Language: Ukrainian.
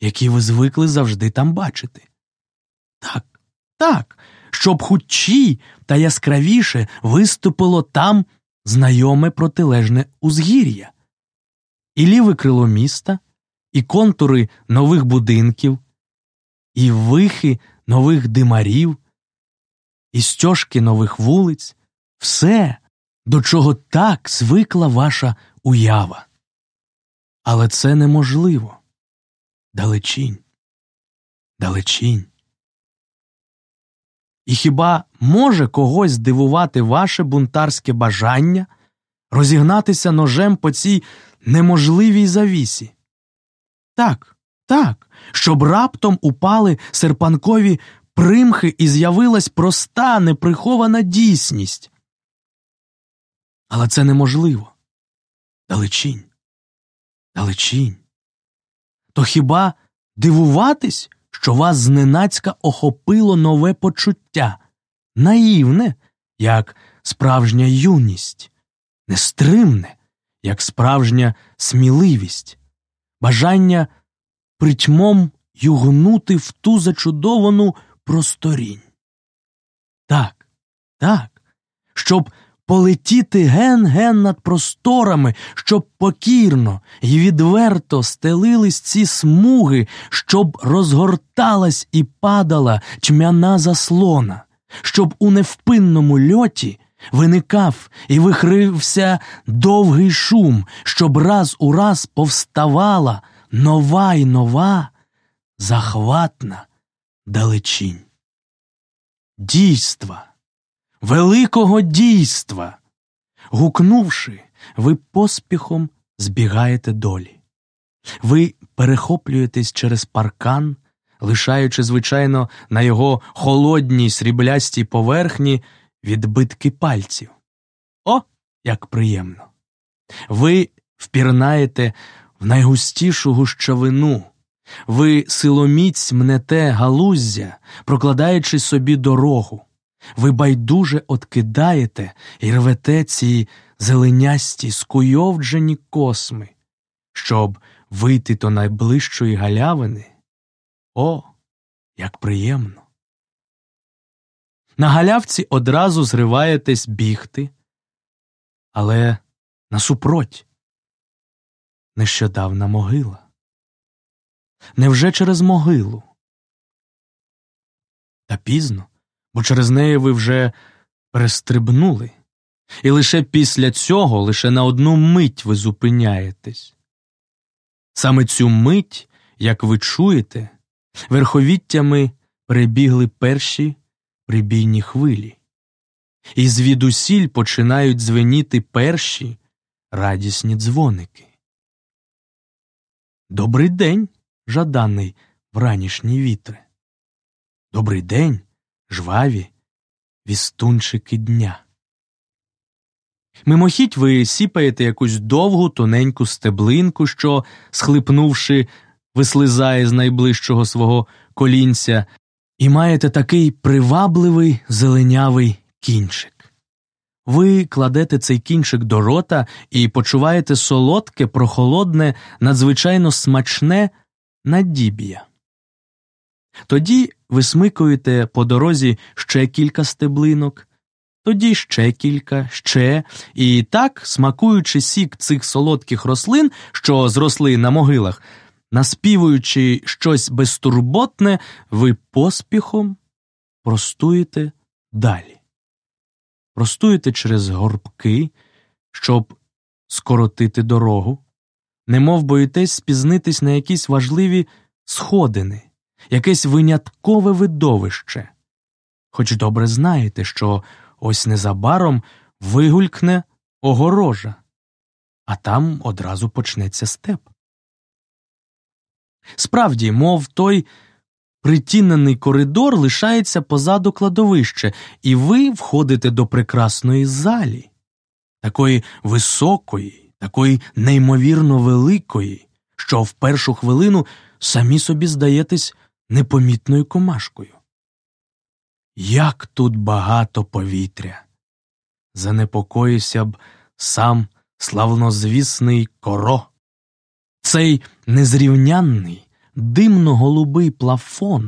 які ви звикли завжди там бачити. Так, так, щоб худчі та яскравіше виступило там знайоме протилежне узгір'я, і ліве крило міста, і контури нових будинків, і вихи нових димарів, і стежки нових вулиць, все, до чого так звикла ваша уява. Але це неможливо. Далечінь, далечінь. І хіба може когось здивувати ваше бунтарське бажання розігнатися ножем по цій неможливій завісі? Так, так, щоб раптом упали серпанкові примхи і з'явилась проста неприхована дійсність. Але це неможливо. Далечінь, далечінь. То хіба дивуватись, що вас зненацька охопило нове почуття, наївне, як справжня юність, нестримне, як справжня сміливість, бажання притьмом югнути в ту зачудовану просторінь. Так, так, щоб полетіти ген-ген над просторами, щоб покірно і відверто стелились ці смуги, щоб розгорталась і падала тьмяна заслона, щоб у невпинному льоті виникав і вихрився довгий шум, щоб раз у раз повставала нова й нова, захватна далечінь. Дійства великого дійства. Гукнувши, ви поспіхом збігаєте долі. Ви перехоплюєтесь через паркан, лишаючи, звичайно, на його холодній сріблястій поверхні відбитки пальців. О, як приємно! Ви впірнаєте в найгустішу гущавину. Ви силоміць мнете галуздя, прокладаючи собі дорогу. Ви байдуже откидаєте і рвете ці зеленясті, скуйовджені косми, щоб вийти до найближчої галявини. О, як приємно! На галявці одразу зриваєтесь бігти, але насупроть нещодавна могила. Невже через могилу? Та пізно бо через неї ви вже перестрибнули, і лише після цього, лише на одну мить ви зупиняєтесь. Саме цю мить, як ви чуєте, верховіттями перебігли перші прибійні хвилі, і звідусіль починають дзвеніти перші радісні дзвоники. Добрий день, жаданий вранішній вітре. Добрий день, жваві вістунчики дня. Мимохідь ви сіпаєте якусь довгу тоненьку стеблинку, що, схлипнувши, вислизає з найближчого свого колінця, і маєте такий привабливий зеленявий кінчик. Ви кладете цей кінчик до рота і почуваєте солодке, прохолодне, надзвичайно смачне надіб'я. Тоді висмикуєте по дорозі ще кілька стеблинок, тоді ще кілька, ще, і так, смакуючи сік цих солодких рослин, що зросли на могилах, наспівуючи щось безтурботне, ви поспіхом простуєте далі. Простуєте через горбки, щоб скоротити дорогу, немов боїтесь спізнитись на якісь важливі сходини якесь виняткове видовище. Хоч добре знаєте, що ось незабаром вигулькне огорожа, а там одразу почнеться степ. Справді, мов той притінений коридор лишається позаду кладовище, і ви входите до прекрасної залі, такої високої, такої неймовірно великої, що в першу хвилину самі собі здаєтесь непомітною комашкою. Як тут багато повітря! Занепокоївся б сам славнозвісний коро. Цей незрівнянний, димно-голубий плафон